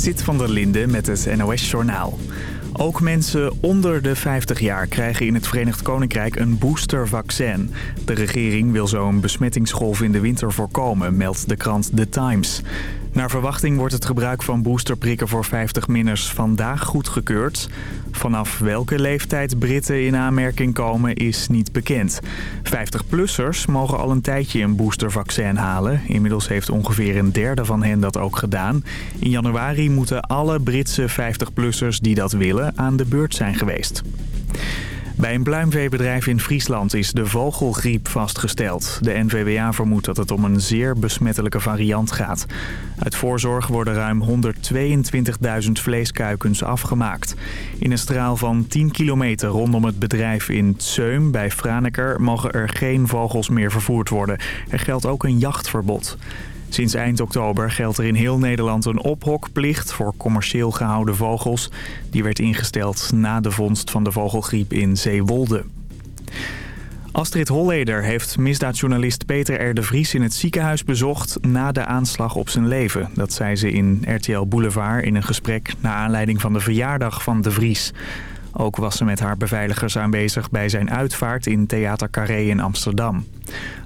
Sit van der Linde met het NOS-journaal. Ook mensen onder de 50 jaar krijgen in het Verenigd Koninkrijk een boostervaccin. De regering wil zo een besmettingsgolf in de winter voorkomen, meldt de krant The Times. Naar verwachting wordt het gebruik van boosterprikken voor 50-minners vandaag goedgekeurd. Vanaf welke leeftijd Britten in aanmerking komen is niet bekend. 50-plussers mogen al een tijdje een boostervaccin halen. Inmiddels heeft ongeveer een derde van hen dat ook gedaan. In januari moeten alle Britse 50-plussers die dat willen aan de beurt zijn geweest. Bij een pluimveebedrijf in Friesland is de vogelgriep vastgesteld. De NVWA vermoedt dat het om een zeer besmettelijke variant gaat. Uit voorzorg worden ruim 122.000 vleeskuikens afgemaakt. In een straal van 10 kilometer rondom het bedrijf in Tseum bij Franeker... mogen er geen vogels meer vervoerd worden. Er geldt ook een jachtverbod. Sinds eind oktober geldt er in heel Nederland een ophokplicht voor commercieel gehouden vogels. Die werd ingesteld na de vondst van de vogelgriep in Zeewolde. Astrid Holleder heeft misdaadjournalist Peter R. de Vries in het ziekenhuis bezocht na de aanslag op zijn leven. Dat zei ze in RTL Boulevard in een gesprek naar aanleiding van de verjaardag van de Vries. Ook was ze met haar beveiligers aanwezig bij zijn uitvaart in Theater Carré in Amsterdam.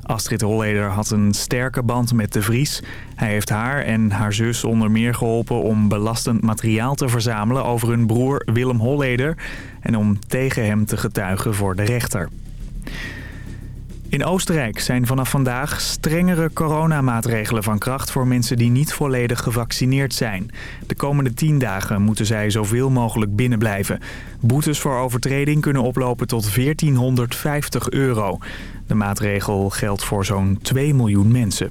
Astrid Holleder had een sterke band met de Vries. Hij heeft haar en haar zus onder meer geholpen om belastend materiaal te verzamelen over hun broer Willem Holleder... en om tegen hem te getuigen voor de rechter. In Oostenrijk zijn vanaf vandaag strengere coronamaatregelen van kracht voor mensen die niet volledig gevaccineerd zijn. De komende tien dagen moeten zij zoveel mogelijk binnenblijven. Boetes voor overtreding kunnen oplopen tot 1450 euro. De maatregel geldt voor zo'n 2 miljoen mensen.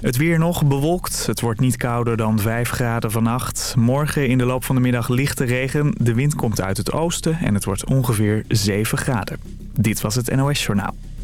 Het weer nog bewolkt. Het wordt niet kouder dan 5 graden vannacht. Morgen in de loop van de middag lichte regen. De wind komt uit het oosten en het wordt ongeveer 7 graden. Dit was het NOS Journaal.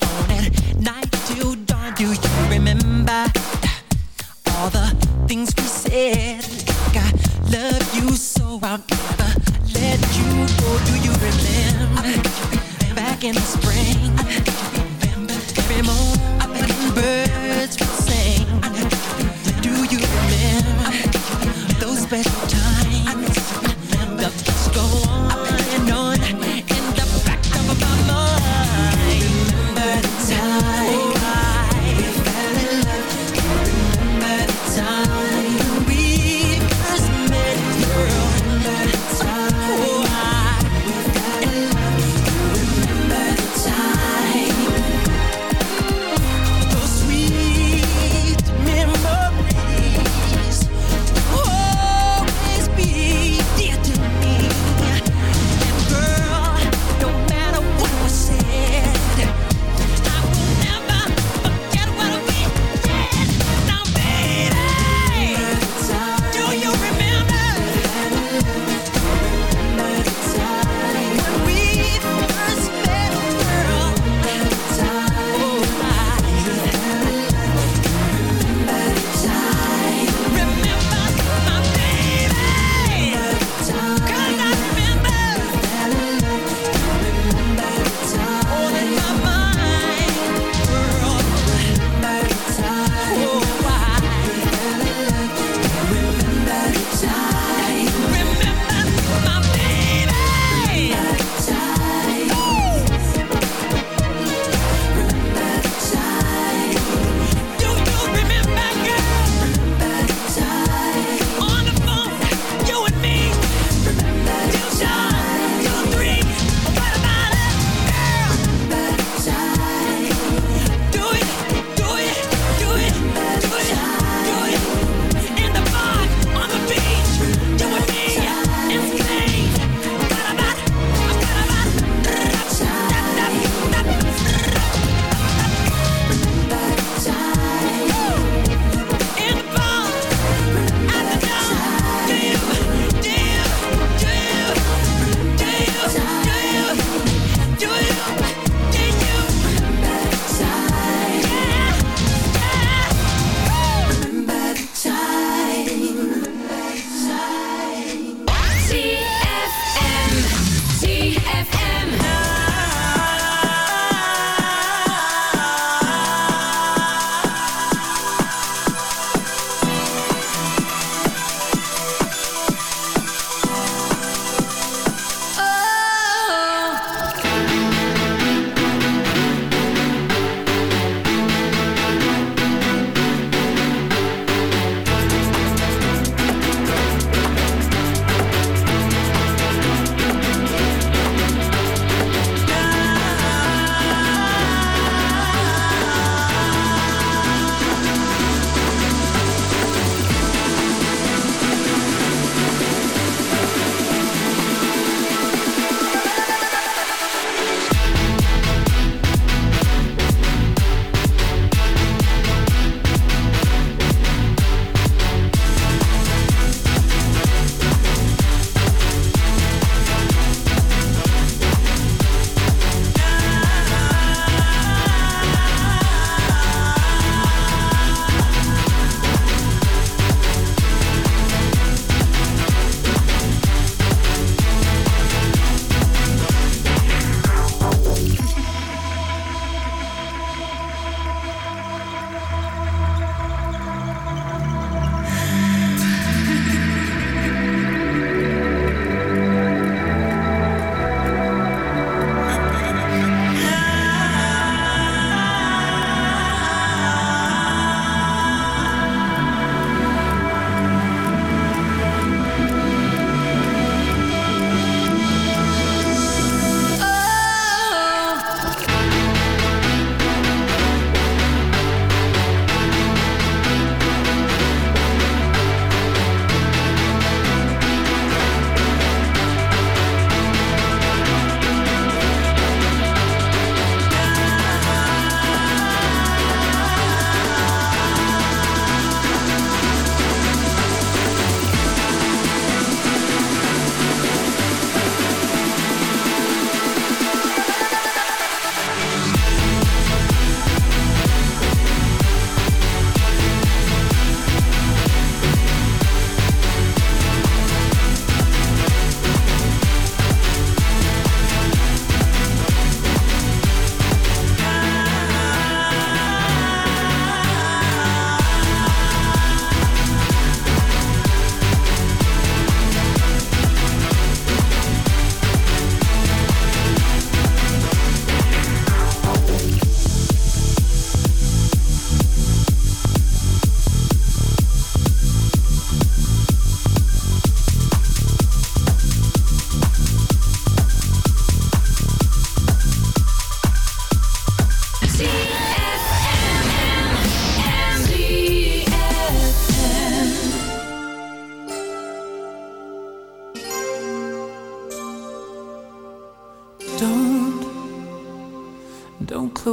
phone night till dawn. Do you remember all the things we said? I love you so I'll never let you go. Do you remember back in the spring? Every moment.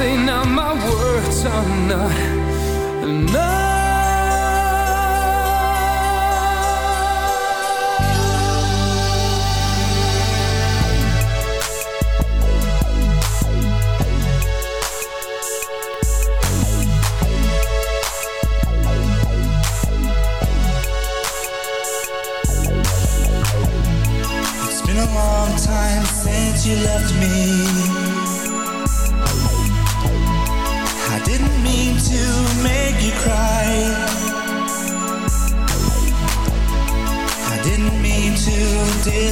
say now my words are not enough It's been a long time since you left me.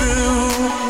through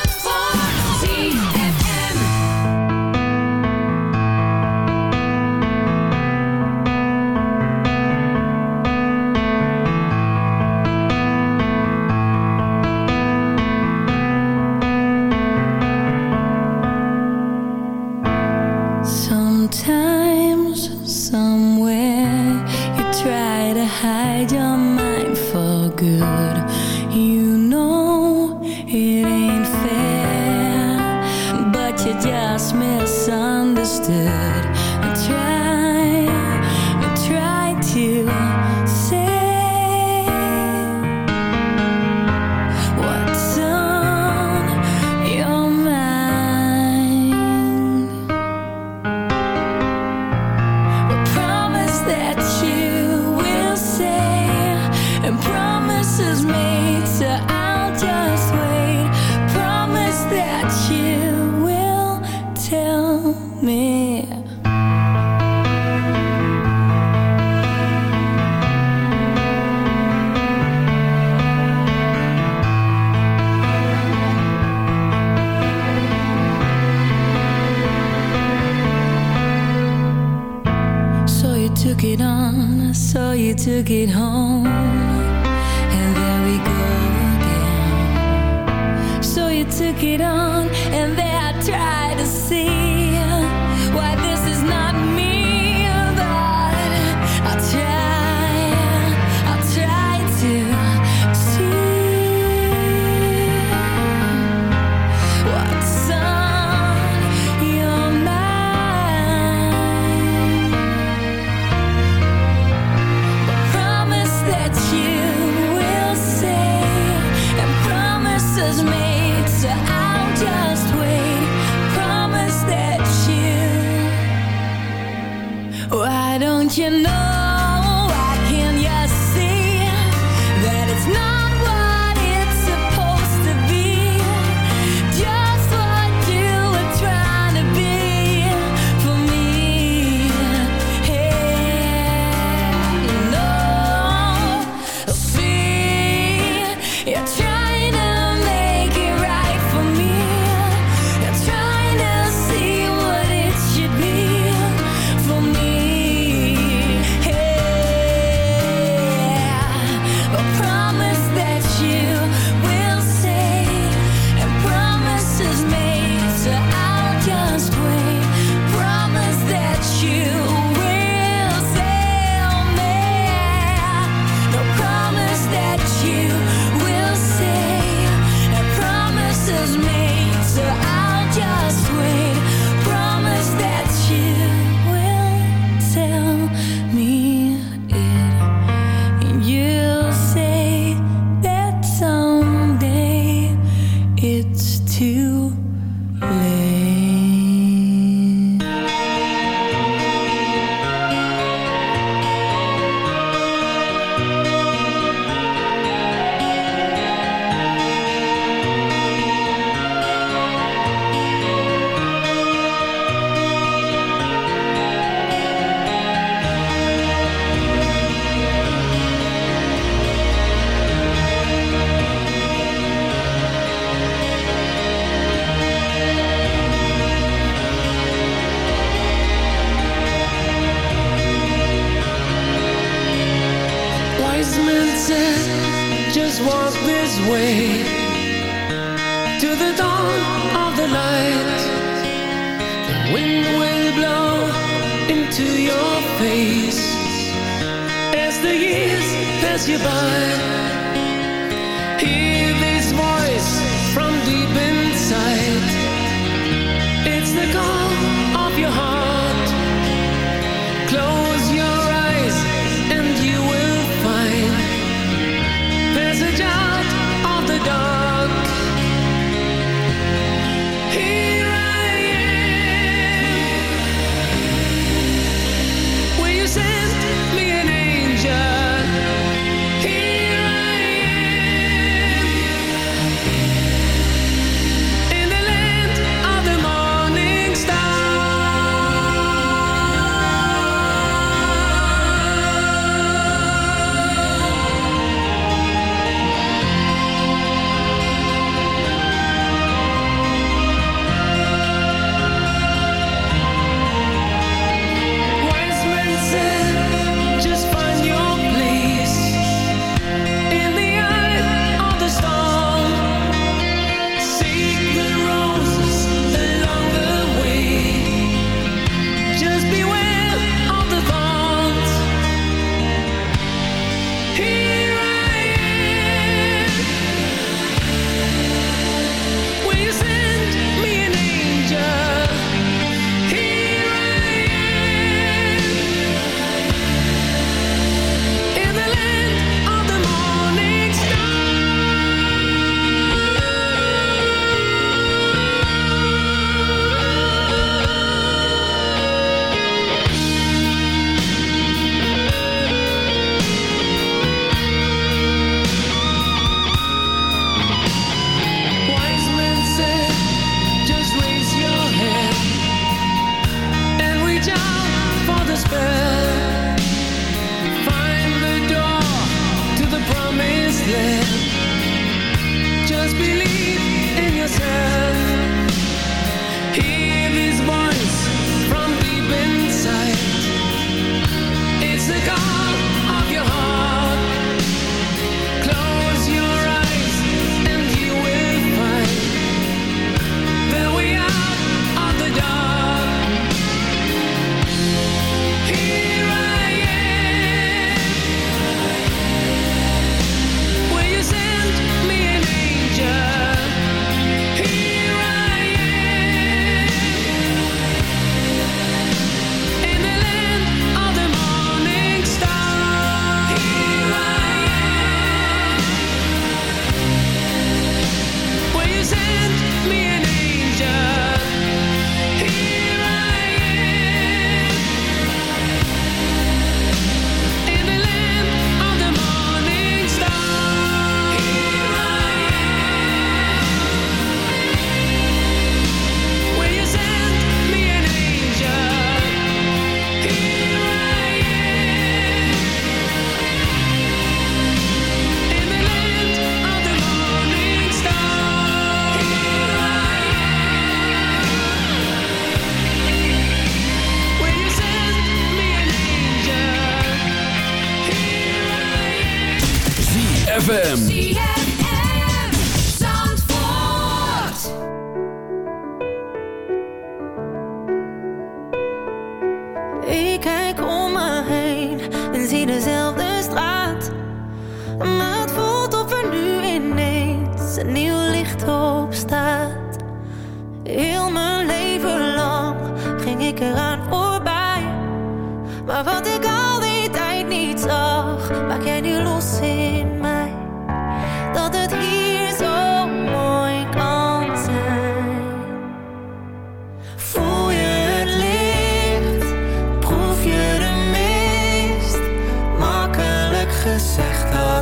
Hey.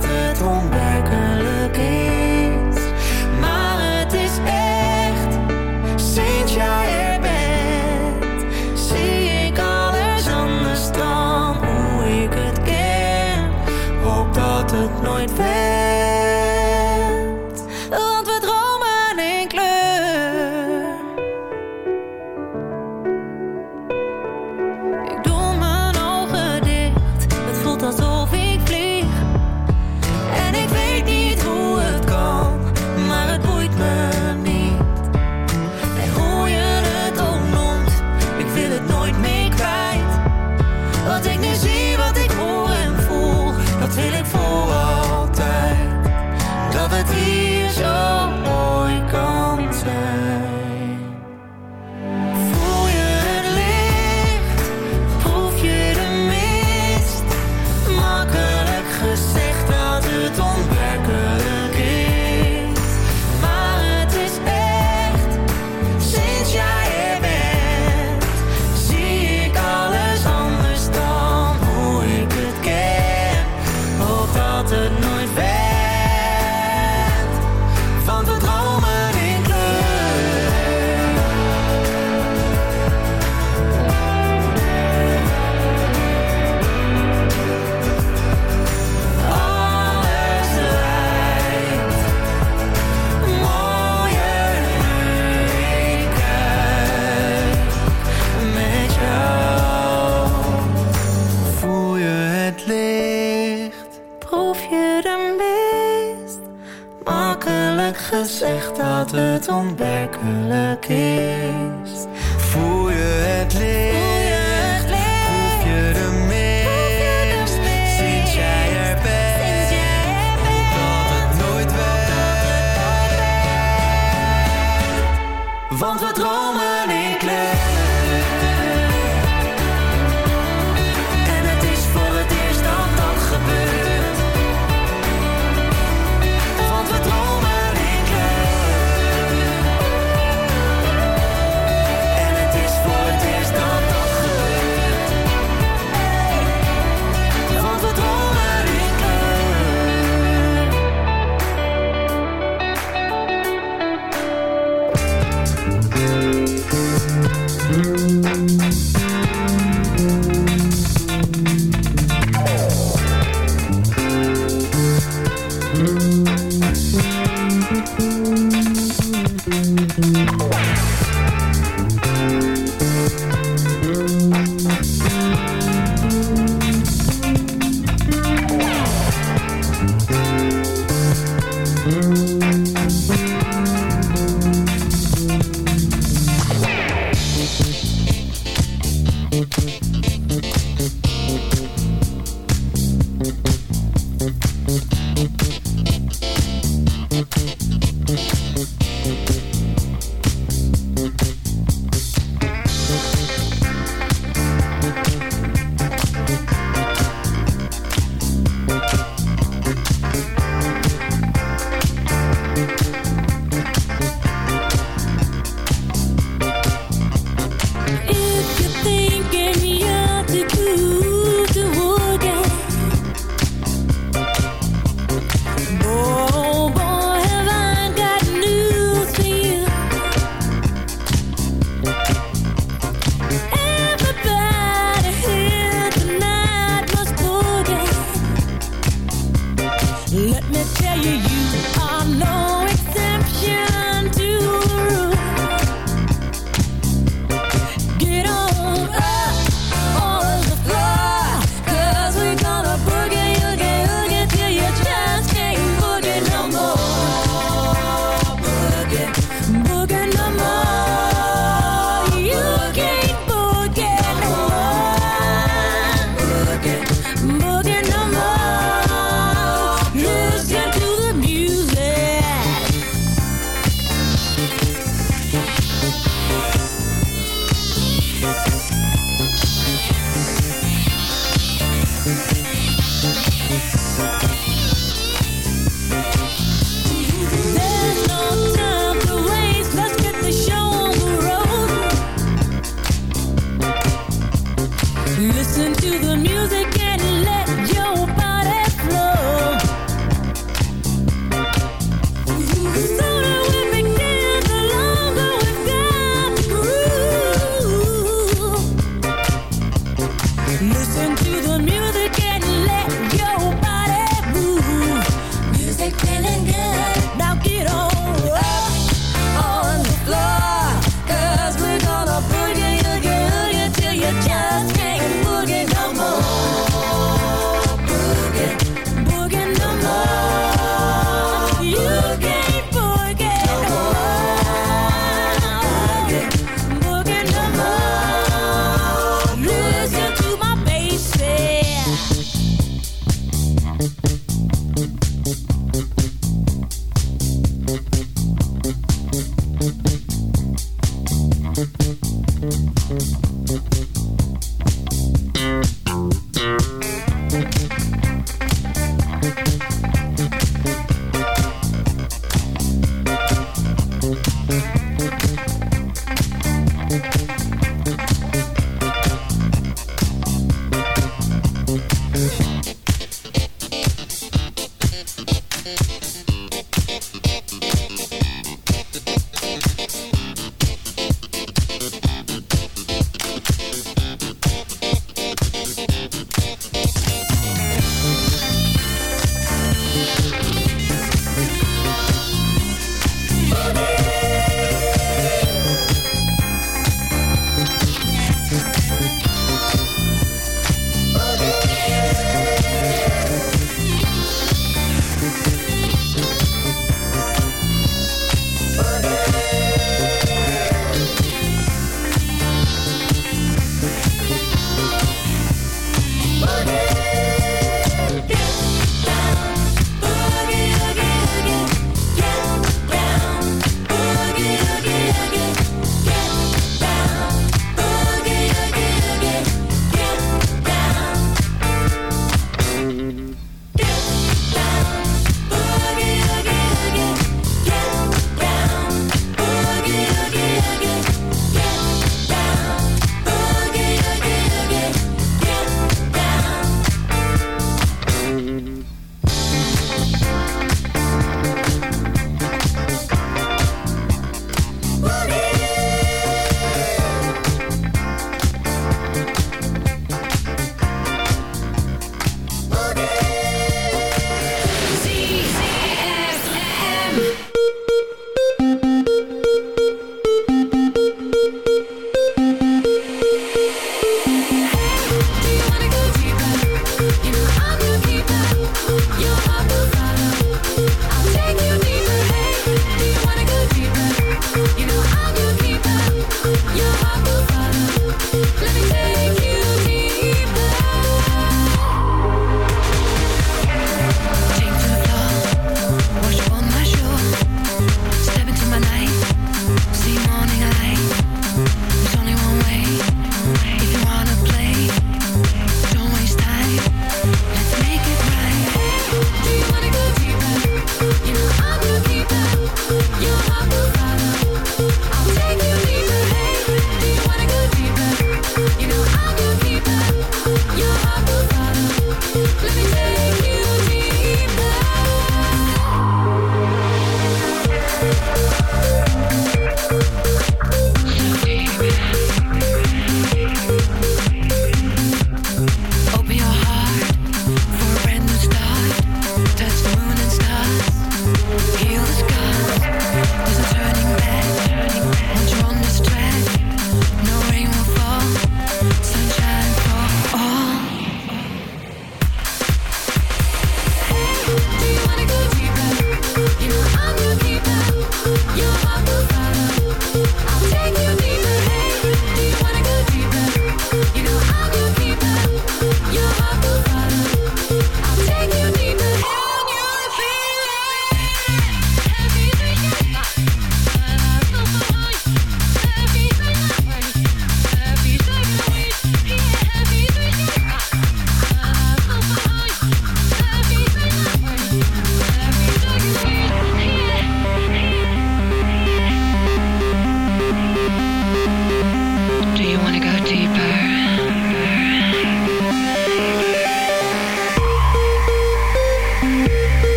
Dat het onwerkelijk is.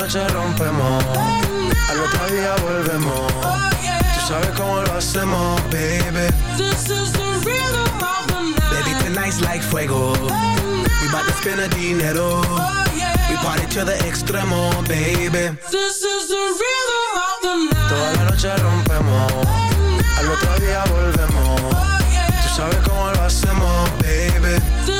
noche rompemos, al otro día volvemos. Tú sabes cómo lo hacemos, baby. This is the of the night. Baby, tonight's like fuego. We bout to spend a dinero. We party to the extremo, baby. This is the rhythm of the night. Toda la noche rompemos, al otro día volvemos. Tú sabes cómo lo hacemos, baby.